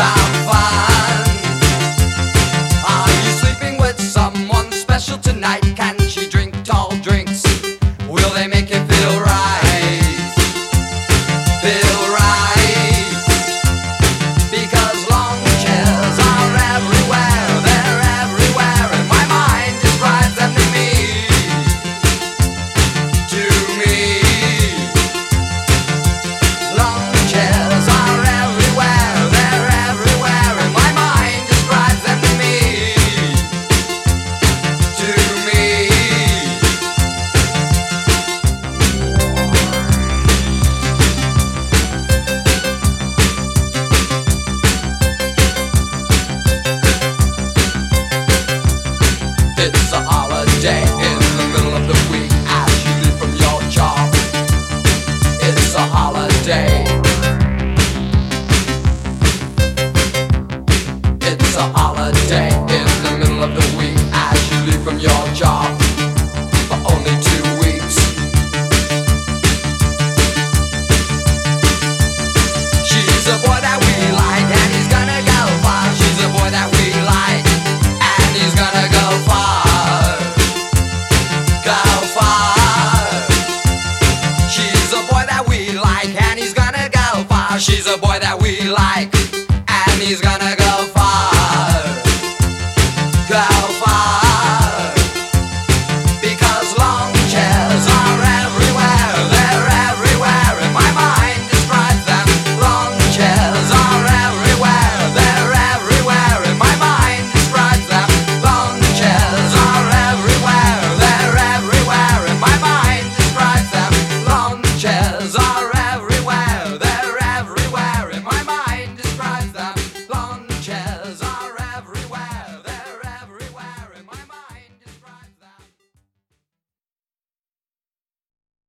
Some your job.